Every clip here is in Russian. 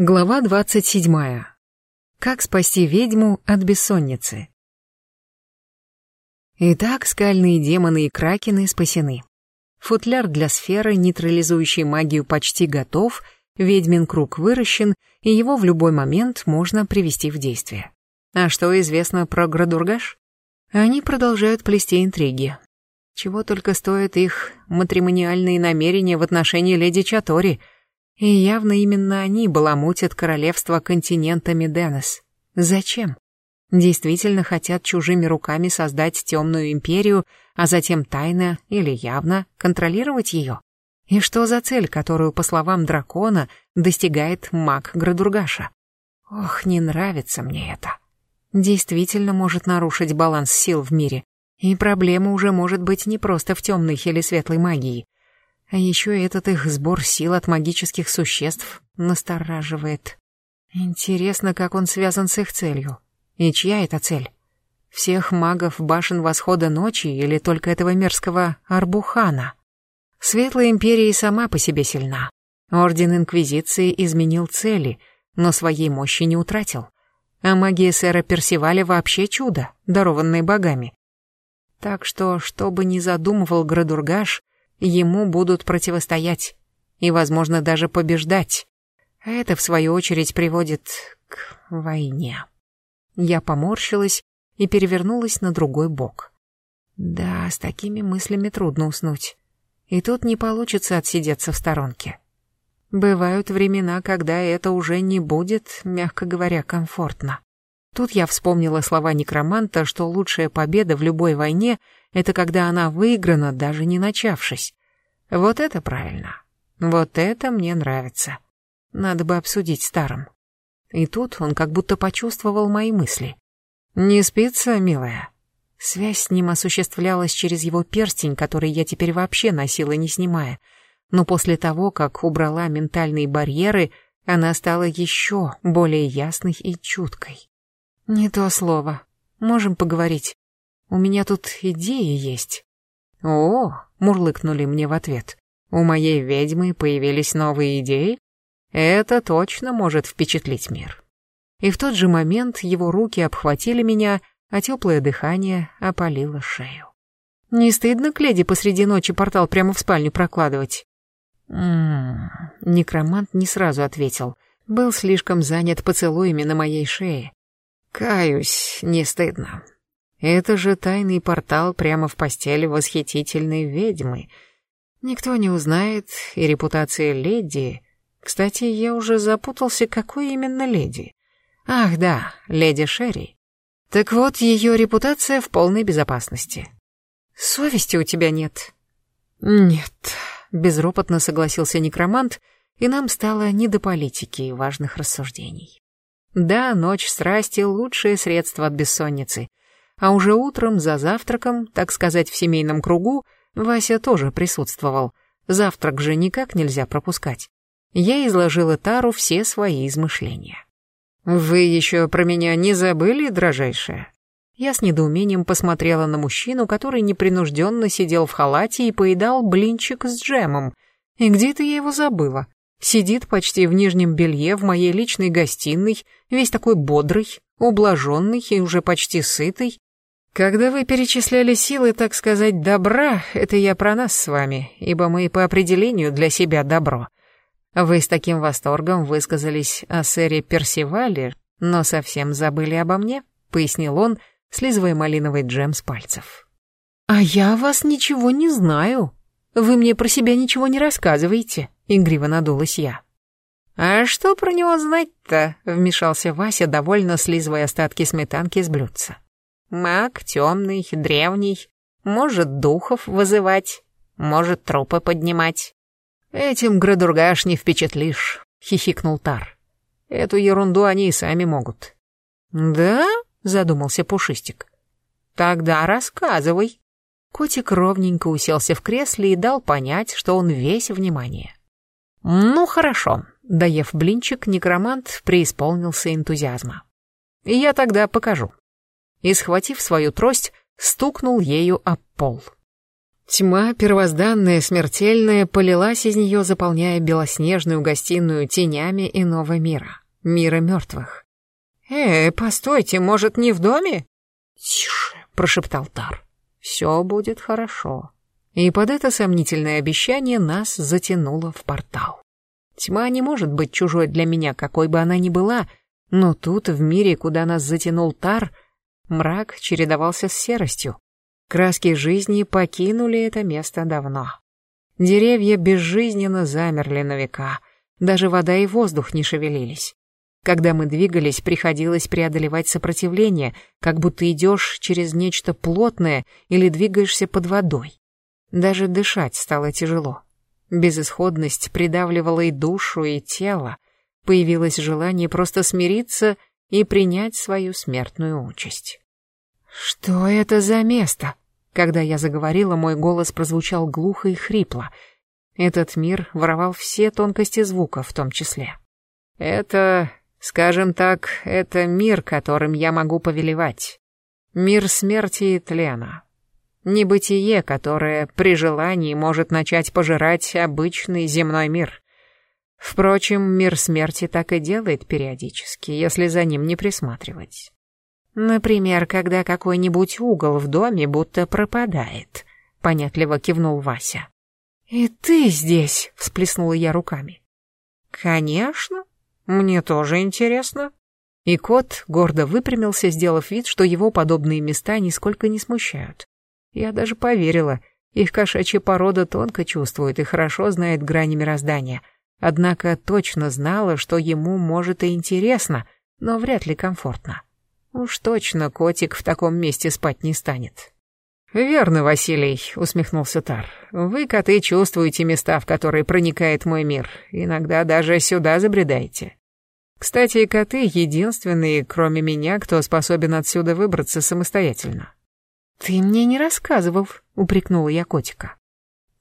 Глава двадцать седьмая. Как спасти ведьму от бессонницы? Итак, скальные демоны и кракены спасены. Футляр для сферы, нейтрализующий магию, почти готов, ведьмин круг выращен, и его в любой момент можно привести в действие. А что известно про Градургаш? Они продолжают плести интриги. Чего только стоят их матримониальные намерения в отношении леди Чатори — и явно именно они баламутят королевство континентами Денес. Зачем? Действительно хотят чужими руками создать темную империю, а затем тайно или явно контролировать ее? И что за цель, которую, по словам дракона, достигает маг Градургаша? Ох, не нравится мне это. Действительно может нарушить баланс сил в мире. И проблема уже может быть не просто в темной или светлой магии. А еще этот их сбор сил от магических существ настораживает. Интересно, как он связан с их целью. И чья это цель? Всех магов башен восхода ночи или только этого мерзкого Арбухана? Светлая империя и сама по себе сильна. Орден Инквизиции изменил цели, но своей мощи не утратил. А магия сэра Персиваля вообще чудо, дарованное богами. Так что, что бы ни задумывал Градургаш, ему будут противостоять и, возможно, даже побеждать. А это, в свою очередь, приводит к войне. Я поморщилась и перевернулась на другой бок. Да, с такими мыслями трудно уснуть. И тут не получится отсидеться в сторонке. Бывают времена, когда это уже не будет, мягко говоря, комфортно. Тут я вспомнила слова некроманта, что лучшая победа в любой войне — это когда она выиграна, даже не начавшись. Вот это правильно. Вот это мне нравится. Надо бы обсудить старым. И тут он как будто почувствовал мои мысли. «Не спится, милая?» Связь с ним осуществлялась через его перстень, который я теперь вообще носила, не снимая. Но после того, как убрала ментальные барьеры, она стала еще более ясной и чуткой. «Не то слово. Можем поговорить. У меня тут идеи есть». «О!» — мурлыкнули мне в ответ. «У моей ведьмы появились новые идеи? Это точно может впечатлить мир». И в тот же момент его руки обхватили меня, а теплое дыхание опалило шею. «Не стыдно к леди посреди ночи портал прямо в спальню прокладывать?» «М-м-м...» Некромант не сразу ответил. Был слишком занят поцелуями на моей шее. Каюсь, не стыдно. Это же тайный портал прямо в постели восхитительной ведьмы. Никто не узнает, и репутация леди... Кстати, я уже запутался, какой именно леди. Ах да, леди Шерри. Так вот, ее репутация в полной безопасности. Совести у тебя нет? Нет, безропотно согласился некромант, и нам стало не до политики и важных рассуждений. Да, ночь страсти — лучшее средство от бессонницы. А уже утром, за завтраком, так сказать, в семейном кругу, Вася тоже присутствовал. Завтрак же никак нельзя пропускать. Я изложила Тару все свои измышления. «Вы еще про меня не забыли, дрожайшая?» Я с недоумением посмотрела на мужчину, который непринужденно сидел в халате и поедал блинчик с джемом. И где-то я его забыла. Сидит почти в нижнем белье в моей личной гостиной, весь такой бодрый, ублаженный и уже почти сытый. Когда вы перечисляли силы, так сказать, добра, это я про нас с вами, ибо мы по определению для себя добро. Вы с таким восторгом высказались о сэре Персивале, но совсем забыли обо мне, пояснил он, слизывая малиновый джем с пальцев. А я вас ничего не знаю. Вы мне про себя ничего не рассказываете. Игриво надулась я. «А что про него знать-то?» — вмешался Вася, довольно слизывая остатки сметанки с блюдца. «Маг темный, древний, может духов вызывать, может трупы поднимать». «Этим Градургаш не впечатлишь», — хихикнул Тар. «Эту ерунду они и сами могут». «Да?» — задумался Пушистик. «Тогда рассказывай». Котик ровненько уселся в кресле и дал понять, что он весь внимание. «Ну, хорошо», — доев блинчик, некромант преисполнился энтузиазма. «Я тогда покажу». И, схватив свою трость, стукнул ею об пол. Тьма, первозданная, смертельная, полилась из нее, заполняя белоснежную гостиную тенями иного мира, мира мертвых. «Эй, постойте, может, не в доме?» «Тише», — прошептал Тар. «Все будет хорошо». И под это сомнительное обещание нас затянуло в портал. Тьма не может быть чужой для меня, какой бы она ни была, но тут, в мире, куда нас затянул Тар, мрак чередовался с серостью. Краски жизни покинули это место давно. Деревья безжизненно замерли на века, даже вода и воздух не шевелились. Когда мы двигались, приходилось преодолевать сопротивление, как будто идешь через нечто плотное или двигаешься под водой. Даже дышать стало тяжело. Безысходность придавливала и душу, и тело. Появилось желание просто смириться и принять свою смертную участь. «Что это за место?» Когда я заговорила, мой голос прозвучал глухо и хрипло. Этот мир воровал все тонкости звука в том числе. «Это, скажем так, это мир, которым я могу повелевать. Мир смерти и тлена. Небытие, которое при желании может начать пожирать обычный земной мир. Впрочем, мир смерти так и делает периодически, если за ним не присматривать. Например, когда какой-нибудь угол в доме будто пропадает, понятливо кивнул Вася. И ты здесь, всплеснула я руками. Конечно, мне тоже интересно. И кот гордо выпрямился, сделав вид, что его подобные места нисколько не смущают. Я даже поверила, их кошачья порода тонко чувствует и хорошо знает грани мироздания, однако точно знала, что ему может и интересно, но вряд ли комфортно. Уж точно котик в таком месте спать не станет. «Верно, Василий», — усмехнулся Тар. «Вы, коты, чувствуете места, в которые проникает мой мир. Иногда даже сюда забредаете. Кстати, коты — единственные, кроме меня, кто способен отсюда выбраться самостоятельно». «Ты мне не рассказывал», — упрекнула я котика.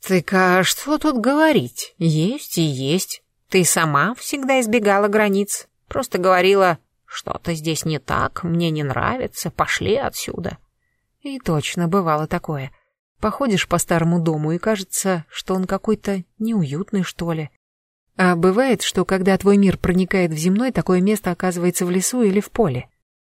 «Так а что тут говорить? Есть и есть. Ты сама всегда избегала границ. Просто говорила, что-то здесь не так, мне не нравится, пошли отсюда. И точно бывало такое. Походишь по старому дому и кажется, что он какой-то неуютный, что ли. А бывает, что когда твой мир проникает в земной, такое место оказывается в лесу или в поле.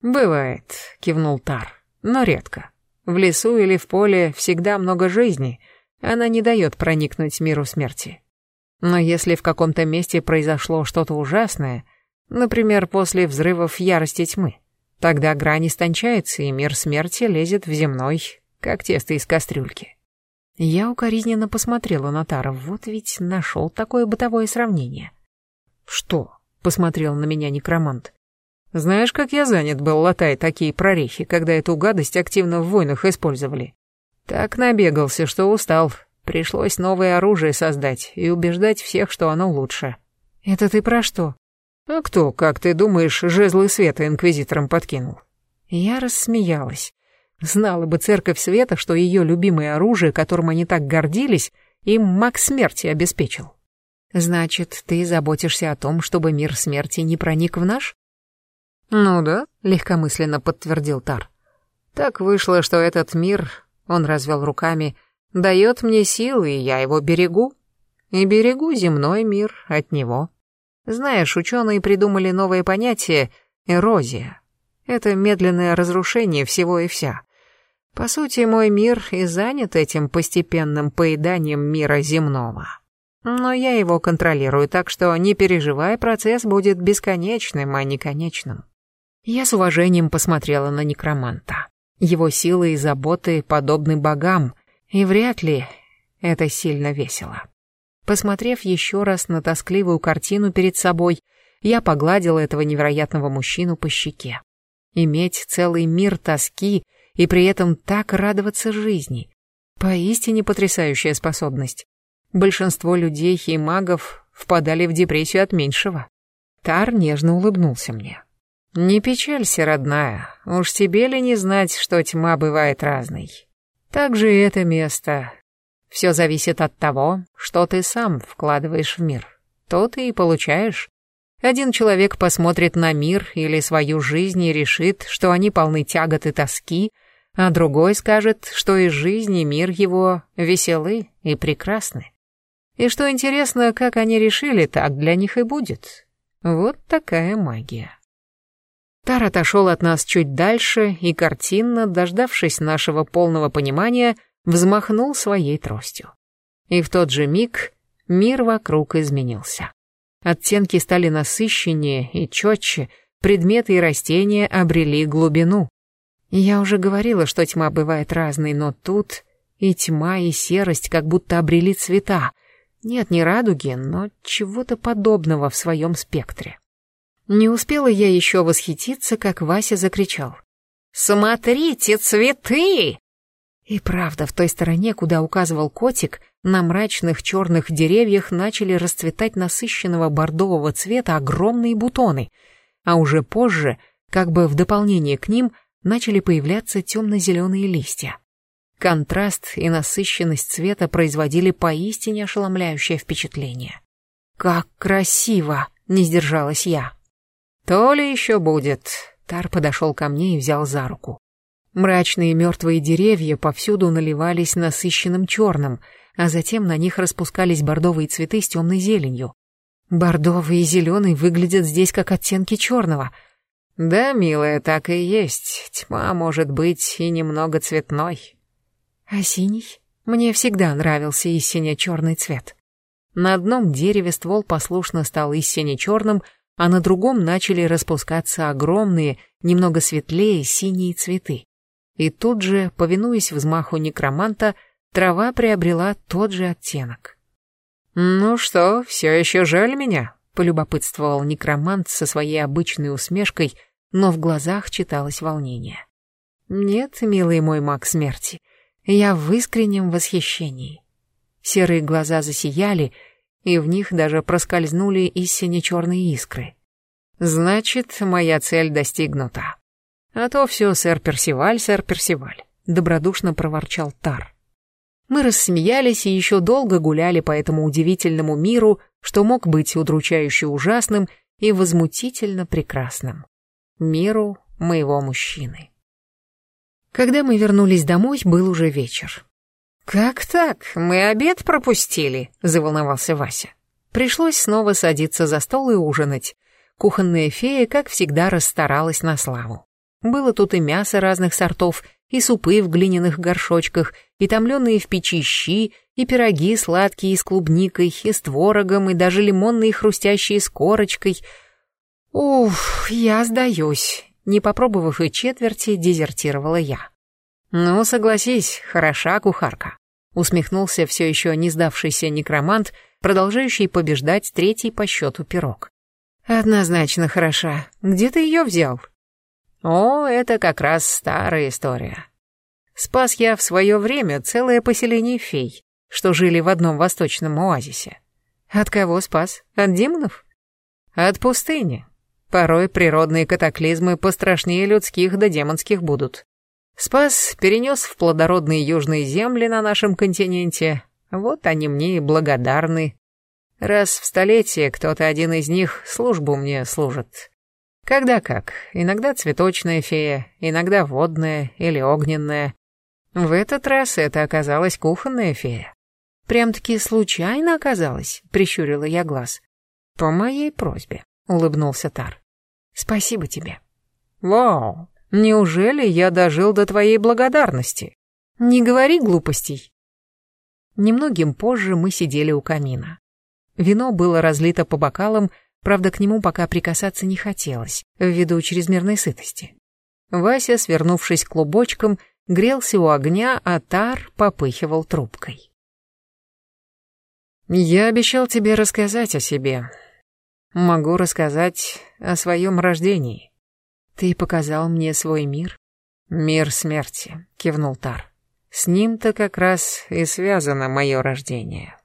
Бывает, кивнул Тар, но редко. В лесу или в поле всегда много жизни, она не дает проникнуть миру смерти. Но если в каком-то месте произошло что-то ужасное, Например, после взрывов ярости тьмы. Тогда грань истончается, и мир смерти лезет в земной, как тесто из кастрюльки. Я укоризненно посмотрела на Тара, вот ведь нашел такое бытовое сравнение. «Что?» — посмотрел на меня некромант. «Знаешь, как я занят был, латая такие прорехи, когда эту гадость активно в войнах использовали? Так набегался, что устал. Пришлось новое оружие создать и убеждать всех, что оно лучше». «Это ты про что?» «А кто, как ты думаешь, жезлы света инквизиторам подкинул?» Я рассмеялась. Знала бы церковь света, что ее любимое оружие, которым они так гордились, им маг смерти обеспечил. «Значит, ты заботишься о том, чтобы мир смерти не проник в наш?» «Ну да», — легкомысленно подтвердил Тар. «Так вышло, что этот мир, — он развел руками, — дает мне силы, и я его берегу. И берегу земной мир от него». Знаешь, ученые придумали новое понятие «эрозия». Это медленное разрушение всего и вся. По сути, мой мир и занят этим постепенным поеданием мира земного. Но я его контролирую, так что, не переживай, процесс будет бесконечным, а не конечным. Я с уважением посмотрела на некроманта. Его силы и заботы подобны богам, и вряд ли это сильно весело. Посмотрев еще раз на тоскливую картину перед собой, я погладила этого невероятного мужчину по щеке. Иметь целый мир тоски и при этом так радоваться жизни. Поистине потрясающая способность. Большинство людей и магов впадали в депрессию от меньшего. Тар нежно улыбнулся мне. «Не печалься, родная, уж тебе ли не знать, что тьма бывает разной. Так же и это место, все зависит от того, что ты сам вкладываешь в мир. То ты и получаешь. Один человек посмотрит на мир или свою жизнь и решит, что они полны тягот и тоски, а другой скажет, что и жизнь, и мир его веселы и прекрасны. И что интересно, как они решили, так для них и будет. Вот такая магия. Тар отошел от нас чуть дальше и картинно, дождавшись нашего полного понимания, взмахнул своей тростью. И в тот же миг мир вокруг изменился. Оттенки стали насыщеннее и четче, предметы и растения обрели глубину. Я уже говорила, что тьма бывает разной, но тут и тьма, и серость как будто обрели цвета. Нет, не радуги, но чего-то подобного в своем спектре. Не успела я еще восхититься, как Вася закричал. «Смотрите, цветы!» И правда, в той стороне, куда указывал котик, на мрачных черных деревьях начали расцветать насыщенного бордового цвета огромные бутоны, а уже позже, как бы в дополнение к ним, начали появляться темно-зеленые листья. Контраст и насыщенность цвета производили поистине ошеломляющее впечатление. «Как красиво!» — не сдержалась я. «То ли еще будет!» Тар подошел ко мне и взял за руку. Мрачные мертвые деревья повсюду наливались насыщенным черным, а затем на них распускались бордовые цветы с темной зеленью. Бордовый и зеленый выглядят здесь как оттенки черного. Да, милая, так и есть. Тьма может быть и немного цветной. А синий? Мне всегда нравился и сине-черный цвет. На одном дереве ствол послушно стал и сине-черным, а на другом начали распускаться огромные, немного светлее синие цветы. И тут же, повинуясь взмаху некроманта, трава приобрела тот же оттенок. «Ну что, все еще жаль меня?» — полюбопытствовал некромант со своей обычной усмешкой, но в глазах читалось волнение. «Нет, милый мой маг смерти, я в искреннем восхищении». Серые глаза засияли, и в них даже проскользнули и сине-черные искры. Значит, моя цель достигнута. А то все, сэр Персиваль, сэр Персиваль, добродушно проворчал Тар. Мы рассмеялись и еще долго гуляли по этому удивительному миру, что мог быть удручающе ужасным и возмутительно прекрасным. Миру моего мужчины. Когда мы вернулись домой, был уже вечер. «Как так? Мы обед пропустили», — заволновался Вася. Пришлось снова садиться за стол и ужинать. Кухонная фея, как всегда, расстаралась на славу. Было тут и мясо разных сортов, и супы в глиняных горшочках, и томленые в печи щи, и пироги сладкие с клубникой, и с творогом, и даже лимонные хрустящие с корочкой. Уф, я сдаюсь. Не попробовав и четверти, дезертировала я. «Ну, согласись, хороша кухарка», — усмехнулся все еще не сдавшийся некромант, продолжающий побеждать третий по счету пирог. «Однозначно хороша. Где ты ее взял?» «О, это как раз старая история. Спас я в свое время целое поселение фей, что жили в одном восточном оазисе. От кого спас? От демонов? От пустыни. Порой природные катаклизмы пострашнее людских да демонских будут. Спас перенес в плодородные южные земли на нашем континенте. Вот они мне и благодарны. Раз в столетие кто-то один из них службу мне служит. Когда как, иногда цветочная фея, иногда водная или огненная. В этот раз это оказалась кухонная фея. Прям-таки случайно оказалось, прищурила я глаз. По моей просьбе, улыбнулся Тар. Спасибо тебе. Вау, Неужели я дожил до твоей благодарности? Не говори глупостей. Немногим позже мы сидели у камина. Вино было разлито по бокалам, правда, к нему пока прикасаться не хотелось, ввиду чрезмерной сытости. Вася, свернувшись клубочком, грелся у огня, а Тар попыхивал трубкой. «Я обещал тебе рассказать о себе. Могу рассказать о своем рождении. «Ты показал мне свой мир?» «Мир смерти», — кивнул Тар. «С ним-то как раз и связано мое рождение».